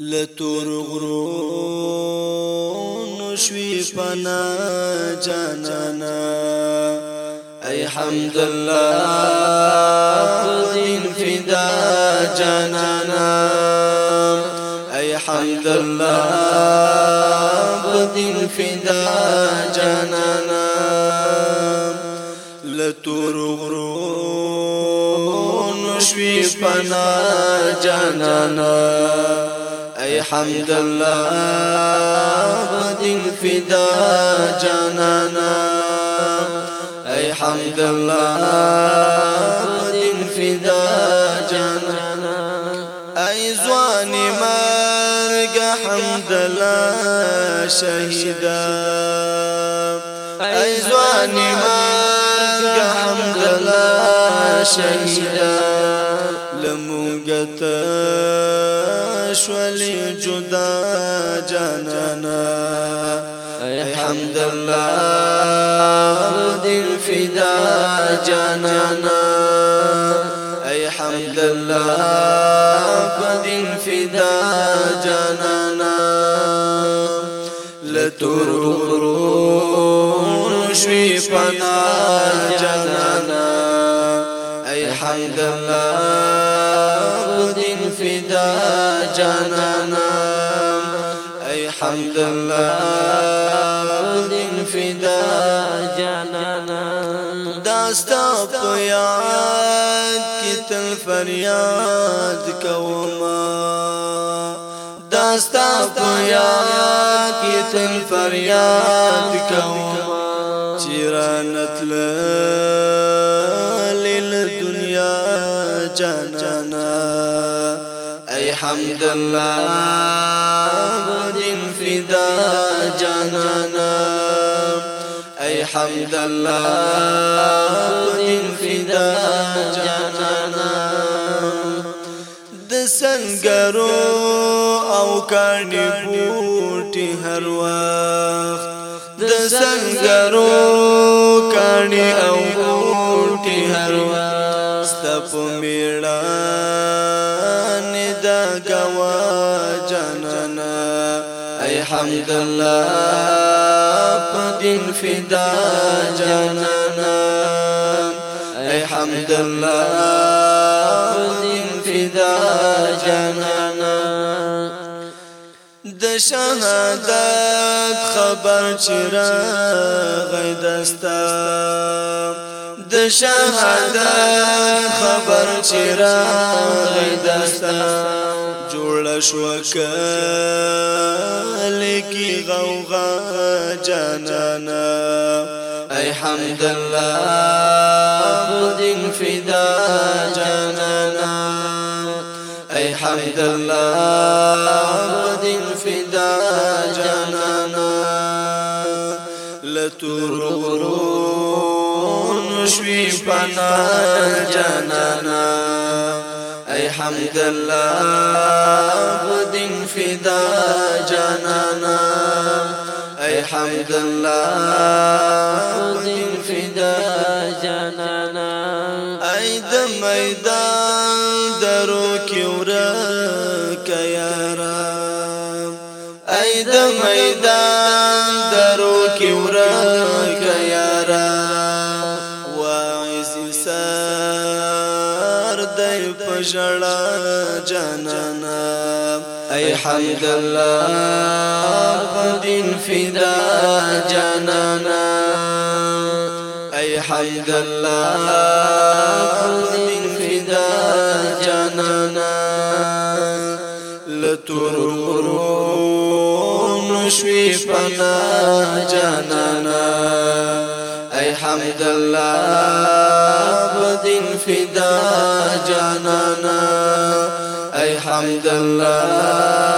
لتور غرو شوي پنا جانانا. أي حمد الله دين فدا جانانا. أي حمد الله دين فدا جانانا. لتور غرو شوي پنا جانانا. أي حمد الله بدين فدا جانانا. أي حمد الله بدين فدا جانانا. أي زواني مرق حمد الله شهيدا أي زواني مرق حمد الله شهيدا لمونگتا شولي جدا جانانا. اي حمد الله دين فدا جانانا. اي حمد الله دين فدا جانانا. لتورو شوي پنا جانانا. اي حمد الله دين فدا جانانا اي حمد الله دين فدا جانانا داستا پیاد کی تل فریاد کوما. داستا تل فریاد کوما. چیرانت لیل دنیا جانانا حمد الله بدين فدا جانانا اي حمد الله بدين فدا جانانا د سنگرو او کانی بوټي هر وخت د سنگرو کانی او بوټي هر وخت گوا جانانا أي حمد الله پدین فدا جانانا أي حمد الله پدین فدا جانانا د شهادت خبر چر غیدستا د خبر چر غیدستا جوړ شو کلی غوغا جانانا اي حمد الله بدين فدا جانانا اي حمد الله بدين فدا جانانا لتورون شوي پنا جانانا. اي حمد الله بدين فدا جانانا. اي حمد الله بدين فدا جانانا. اي د میدان درو کیورا کیارا اي د میدان درو کیورا کیارا پژړا جانانا۔ اي حمد الله بدين فدا جانانا۔ اي حمد الله بدين فدا جانانا۔ لتورون شوي پنا جانانا۔ حمد الله بدين فدا جانانا أي حمد الله